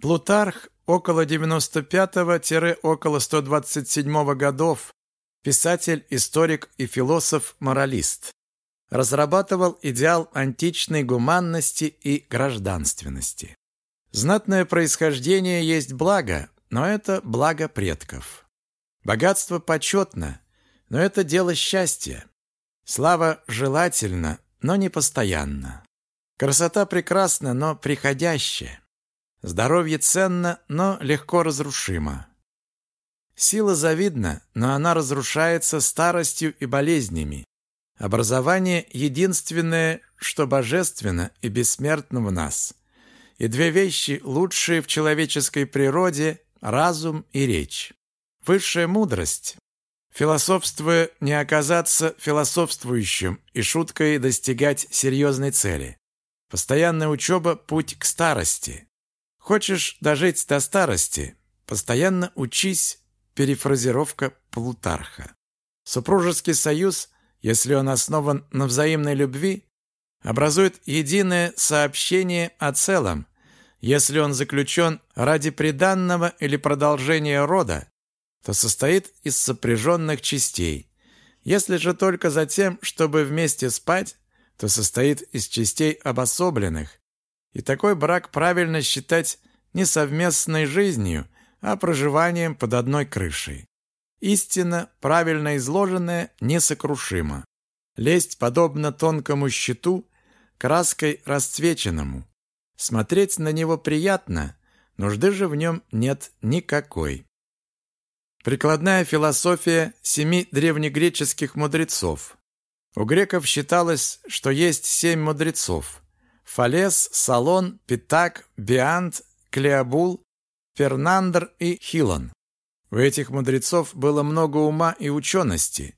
Плутарх около 95-около 127 годов, писатель, историк и философ-моралист. Разрабатывал идеал античной гуманности и гражданственности. Знатное происхождение есть благо, но это благо предков. Богатство почетно, но это дело счастья. Слава желательно, но не постоянно. Красота прекрасна, но приходящая. Здоровье ценно, но легко разрушимо. Сила завидна, но она разрушается старостью и болезнями. Образование – единственное, что божественно и бессмертно в нас. И две вещи, лучшие в человеческой природе – разум и речь. Высшая мудрость – философствуя не оказаться философствующим и шуткой достигать серьезной цели. Постоянная учеба – путь к старости. Хочешь дожить до старости? Постоянно учись, перефразировка Плутарха. Супружеский союз, если он основан на взаимной любви, образует единое сообщение о целом. Если он заключен ради приданного или продолжения рода, то состоит из сопряженных частей. Если же только за тем, чтобы вместе спать, то состоит из частей обособленных, и такой брак правильно считать не совместной жизнью, а проживанием под одной крышей. Истина, правильно изложенная, несокрушима. Лесть подобно тонкому щиту, краской расцвеченному. Смотреть на него приятно, нужды же в нем нет никакой. Прикладная философия семи древнегреческих мудрецов. У греков считалось, что есть семь мудрецов – Фалес, Салон, Питак, Биант, Клеобул, Фернандр и Хилон. У этих мудрецов было много ума и учености,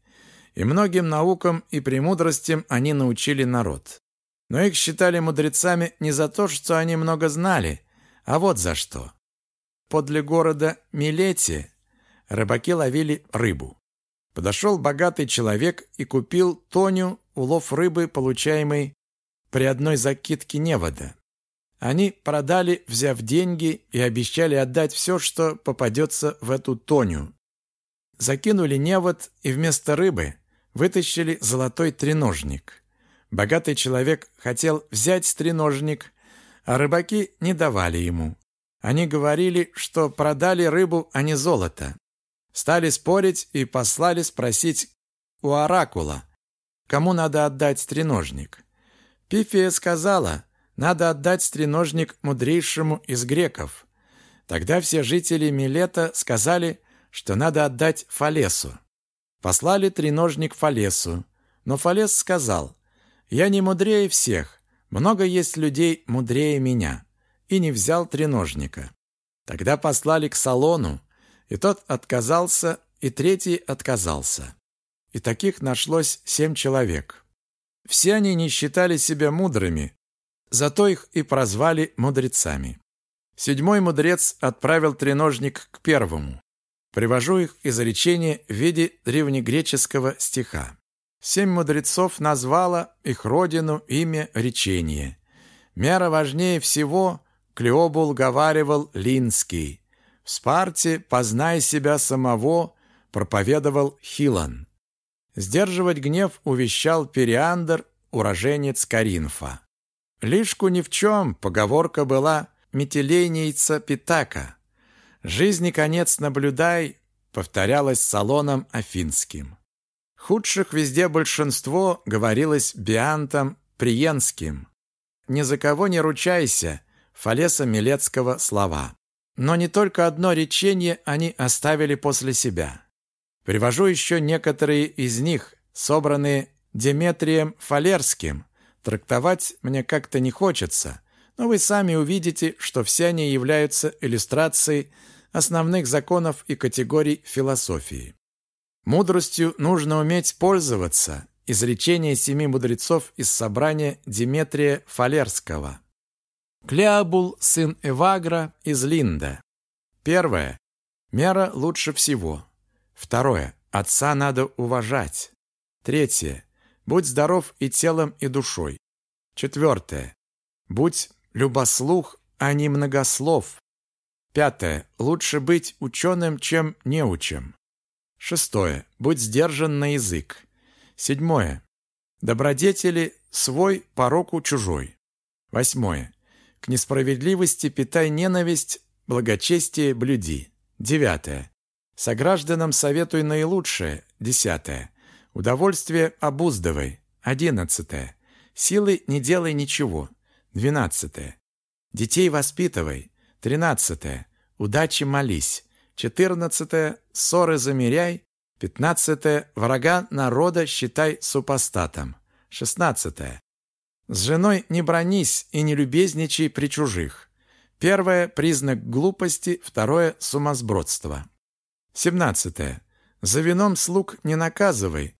и многим наукам и премудростям они научили народ. Но их считали мудрецами не за то, что они много знали, а вот за что. Подле города Милете рыбаки ловили рыбу. Подошел богатый человек и купил Тоню улов рыбы, получаемый при одной закидке невода. Они продали, взяв деньги, и обещали отдать все, что попадется в эту тоню. Закинули невод и вместо рыбы вытащили золотой треножник. Богатый человек хотел взять треножник, а рыбаки не давали ему. Они говорили, что продали рыбу, а не золото. Стали спорить и послали спросить у оракула, кому надо отдать треножник. Пифия сказала, надо отдать стреножник мудрейшему из греков. Тогда все жители Милета сказали, что надо отдать Фалесу. Послали треножник Фалесу, но Фалес сказал, «Я не мудрее всех, много есть людей мудрее меня», и не взял треножника. Тогда послали к Салону, и тот отказался, и третий отказался. И таких нашлось семь человек. Все они не считали себя мудрыми, зато их и прозвали мудрецами. Седьмой мудрец отправил треножник к первому. Привожу их изречение в виде древнегреческого стиха. Семь мудрецов назвала их родину имя речение. Мера важнее всего, Клеобул говаривал Линский. В Спарте познай себя самого, проповедовал Хилан. Сдерживать гнев увещал Периандр, уроженец Каринфа. Лишку ни в чем, поговорка была метелейница Питака. «Жизни конец наблюдай», повторялась салоном афинским. Худших везде большинство говорилось Биантом Приенским. «Ни за кого не ручайся», Фалеса Милецкого слова. Но не только одно речение они оставили после себя. Привожу еще некоторые из них, собранные Деметрием Фалерским. Трактовать мне как-то не хочется, но вы сами увидите, что все они являются иллюстрацией основных законов и категорий философии. Мудростью нужно уметь пользоваться. Изречение семи мудрецов из собрания Деметрия Фалерского. Клеобул, сын Эвагра, из Линда. Первое. Мера лучше всего. Второе. Отца надо уважать. Третье. Будь здоров и телом, и душой. Четвертое. Будь любослух, а не многослов. Пятое. Лучше быть ученым, чем неучем. Шестое. Будь сдержан на язык. Седьмое. Добродетели свой, пороку чужой. Восьмое. К несправедливости питай ненависть, благочестие блюди. Девятое. Согражданам советуй наилучшее. Десятое. Удовольствие обуздывай. Одиннадцатое. Силы не делай ничего. Двенадцатое. Детей воспитывай. Тринадцатое. Удачи молись. Четырнадцатое. Ссоры замеряй. Пятнадцатое. Врага народа считай супостатом. Шестнадцатое. С женой не бронись и не любезничай при чужих. Первое – признак глупости, второе – сумасбродство. Семнадцатое. За вином слуг не наказывай.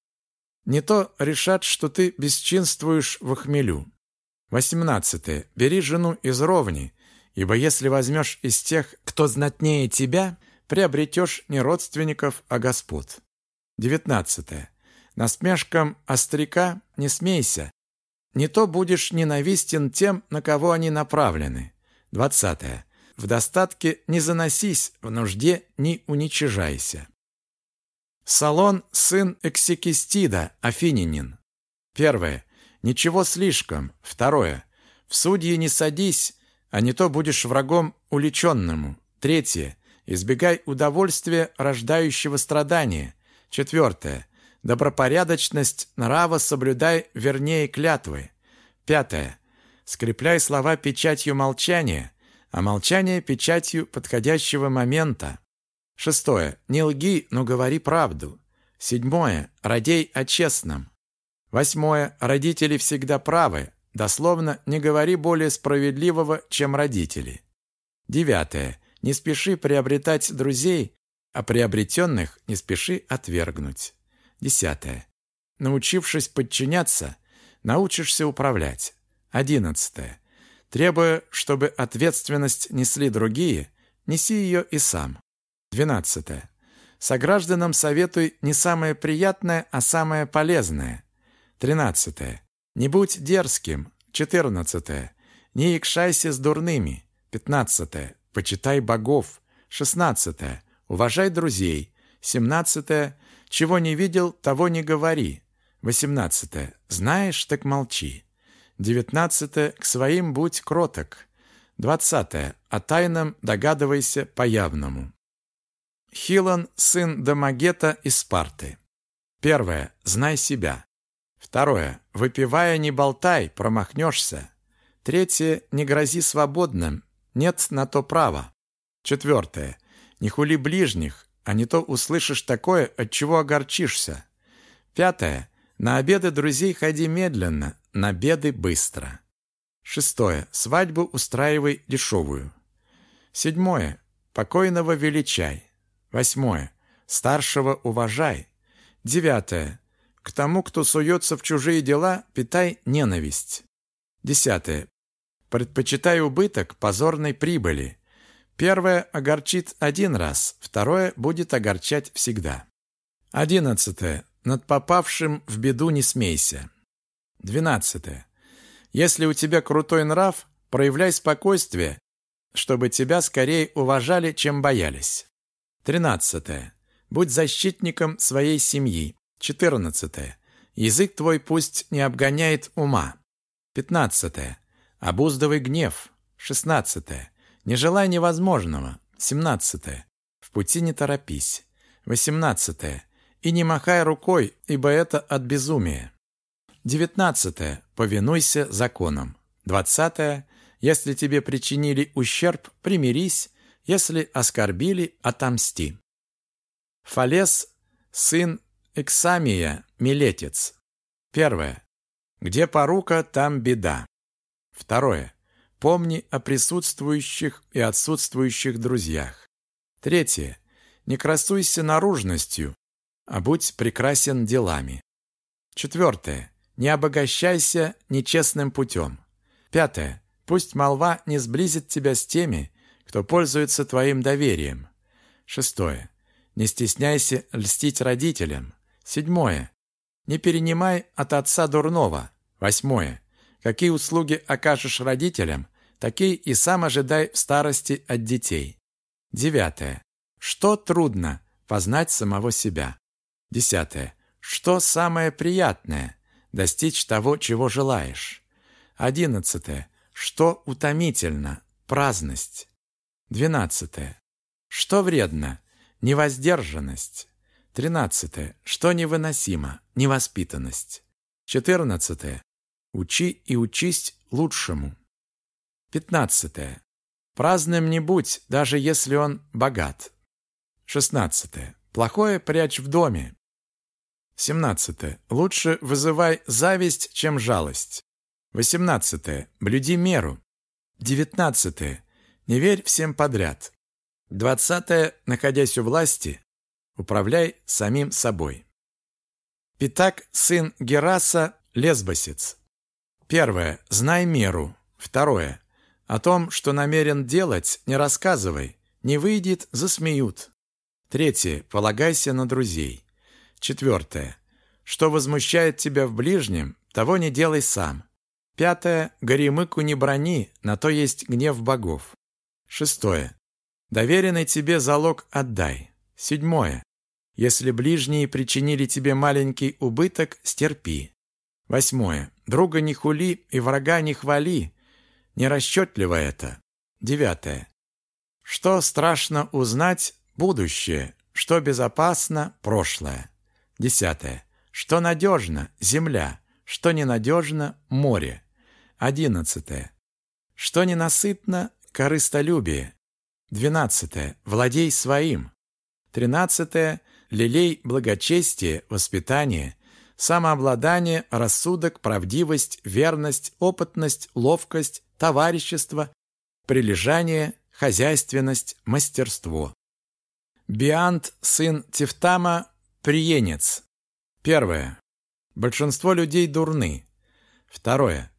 Не то решат, что ты бесчинствуешь в хмелю. Восемнадцатое. Бери жену из ровни, ибо если возьмешь из тех, кто знатнее тебя, приобретешь не родственников, а господ. Девятнадцатое. Насмешкам остряка не смейся. Не то будешь ненавистен тем, на кого они направлены. Двадцатое. В достатке не заносись, в нужде не уничижайся. Салон – сын Эксикистида, афининин. Первое. Ничего слишком. Второе. В судьи не садись, а не то будешь врагом уличенному. Третье. Избегай удовольствия, рождающего страдания. Четвертое. Добропорядочность нрава соблюдай вернее клятвы. Пятое. Скрепляй слова печатью молчания, а молчание печатью подходящего момента. Шестое. Не лги, но говори правду. Седьмое. Радей о честном. Восьмое. Родители всегда правы. Дословно, не говори более справедливого, чем родители. Девятое. Не спеши приобретать друзей, а приобретенных не спеши отвергнуть. Десятое. Научившись подчиняться, научишься управлять. Одиннадцатое. Требуя, чтобы ответственность несли другие, неси ее и сам. Двенадцатое. Согражданам советуй не самое приятное, а самое полезное. Тринадцатое. Не будь дерзким. Четырнадцатое. Не икшайся с дурными. Пятнадцатое. Почитай богов. Шестнадцатое. Уважай друзей. Семнадцатое. Чего не видел, того не говори. Восемнадцатое. Знаешь, так молчи. Девятнадцатое. К своим будь кроток. Двадцатое. О тайном догадывайся по явному. Хилон, сын Дамагета из Спарты. Первое. Знай себя. Второе. Выпивая, не болтай, промахнешься. Третье. Не грози свободным. Нет на то права. Четвертое. Не хули ближних, а не то услышишь такое, от чего огорчишься. Пятое. На обеды друзей ходи медленно, на беды быстро. Шестое. Свадьбу устраивай дешевую. Седьмое. Покойного величай. Восьмое. Старшего уважай. Девятое. К тому, кто суется в чужие дела, питай ненависть. Десятое. Предпочитай убыток позорной прибыли. Первое огорчит один раз, второе будет огорчать всегда. Одиннадцатое. Над попавшим в беду не смейся. Двенадцатое. Если у тебя крутой нрав, проявляй спокойствие, чтобы тебя скорее уважали, чем боялись. Тринадцатое. Будь защитником своей семьи. Четырнадцатое. Язык твой пусть не обгоняет ума. Пятнадцатое. Обуздывай гнев. Шестнадцатое. Не желай невозможного. 17. В пути не торопись. 18. И не махай рукой, ибо это от безумия. 19. Повинуйся законам. 20. Если тебе причинили ущерб, примирись, если оскорбили, отомсти. Фалес, сын Эксамия, милетец. Первое. Где порука, там беда. Второе. Помни о присутствующих и отсутствующих друзьях. Третье. Не красуйся наружностью, а будь прекрасен делами. Четвертое. Не обогащайся нечестным путем. Пятое. Пусть молва не сблизит тебя с теми, кто пользуется твоим доверием. Шестое. Не стесняйся льстить родителям. Седьмое. Не перенимай от отца дурного. Восьмое. Какие услуги окажешь родителям, такие и сам ожидай в старости от детей. Девятое. Что трудно? Познать самого себя. Десятое. Что самое приятное? Достичь того, чего желаешь. Одиннадцатое. Что утомительно? Праздность. Двенадцатое. Что вредно? Невоздержанность. Тринадцатое. Что невыносимо? Невоспитанность. Четырнадцатое. Учи и учись лучшему. Пятнадцатое. Праздным не будь, даже если он богат. Шестнадцатое. Плохое прячь в доме. Семнадцатое. Лучше вызывай зависть, чем жалость. Восемнадцатое. Блюди меру. Девятнадцатое. Не верь всем подряд. Двадцатое. Находясь у власти, управляй самим собой. Питак, сын Гераса, лесбосец. Первое. Знай меру. Второе. О том, что намерен делать, не рассказывай. Не выйдет, засмеют. Третье. Полагайся на друзей. Четвертое. Что возмущает тебя в ближнем, того не делай сам. Пятое. Горемыку не брони, на то есть гнев богов. Шестое. Доверенный тебе залог отдай. Седьмое. Если ближние причинили тебе маленький убыток, стерпи. Восьмое. Друга не хули и врага не хвали. Нерасчетливо это. Девятое. Что страшно узнать будущее, что безопасно прошлое. Десятое. Что надежно земля, что ненадежно море. Одиннадцатое. Что ненасытно корыстолюбие. Двенадцатое. Владей своим. Тринадцатое. Лелей благочестие, воспитание, самообладание, рассудок, правдивость, верность, опытность, ловкость, товарищество, прилежание, хозяйственность, мастерство. Биант, сын Тевтама, приенец. Первое. Большинство людей дурны. Второе.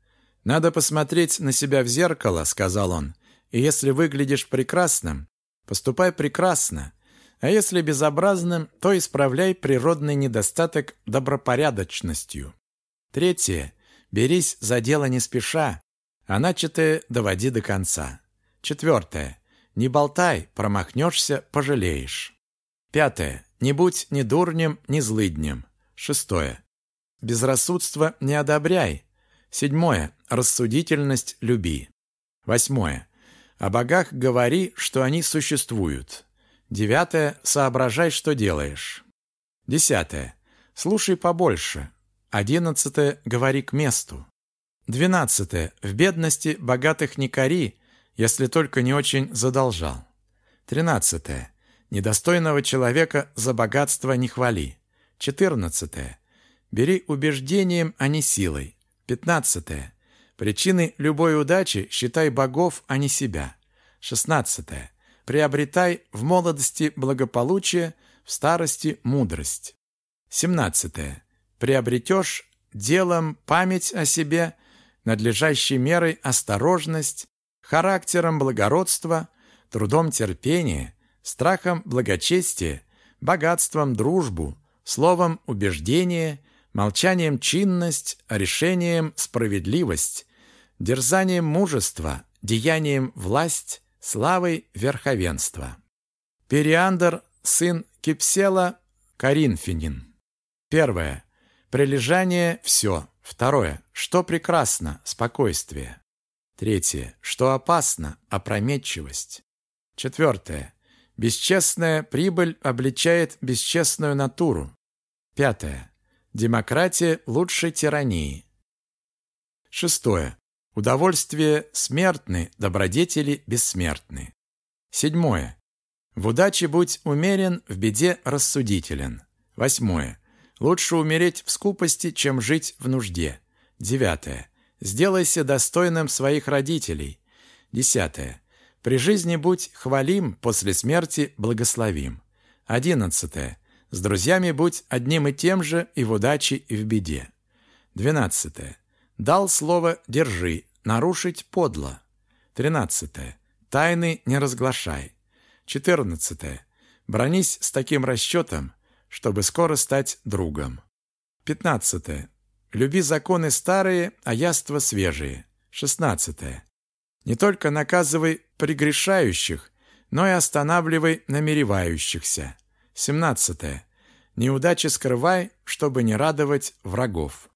Надо посмотреть на себя в зеркало, сказал он. И если выглядишь прекрасным, поступай прекрасно. А если безобразным, то исправляй природный недостаток добропорядочностью. Третье. Берись за дело не спеша, а начатое доводи до конца. Четвертое. Не болтай, промахнешься, пожалеешь. Пятое. Не будь ни дурнем, ни злыднем. Шестое. Безрассудство не одобряй. Седьмое. Рассудительность люби. Восьмое. О богах говори, что они существуют. Девятое. Соображай, что делаешь. Десятое. Слушай побольше. Одиннадцатое. Говори к месту. Двенадцатое. В бедности богатых не кори, если только не очень задолжал. Тринадцатое. Недостойного человека за богатство не хвали. Четырнадцатое. Бери убеждением, а не силой. Пятнадцатое. Причины любой удачи считай богов, а не себя. Шестнадцатое. Приобретай в молодости благополучие, в старости мудрость. Семнадцатое. Приобретешь делом память о себе, надлежащей мерой осторожность, характером благородство, трудом терпение, страхом благочестие, богатством дружбу, словом убеждение, молчанием чинность, решением справедливость, дерзанием мужество, деянием власть, славой верховенства. Периандр, сын Кипсела, Коринфянин. Первое. Прилежание – все. Второе. Что прекрасно – спокойствие. Третье. Что опасно – опрометчивость. Четвертое. Бесчестная прибыль обличает бесчестную натуру. Пятое. Демократия лучше тирании. Шестое. Удовольствие смертны, добродетели бессмертны. Седьмое. В удаче будь умерен, в беде рассудителен. Восьмое. Лучше умереть в скупости, чем жить в нужде. Девятое. Сделайся достойным своих родителей. Десятое. При жизни будь хвалим, после смерти благословим. Одиннадцатое. С друзьями будь одним и тем же и в удаче, и в беде. Двенадцатое. Дал слово «держи», нарушить подло. Тринадцатое. Тайны не разглашай. Четырнадцатое. Бронись с таким расчетом, чтобы скоро стать другом. Пятнадцатое. Люби законы старые, а яства свежие. Шестнадцатое. Не только наказывай прегрешающих, но и останавливай намеревающихся. 17. Неудачи скрывай, чтобы не радовать врагов.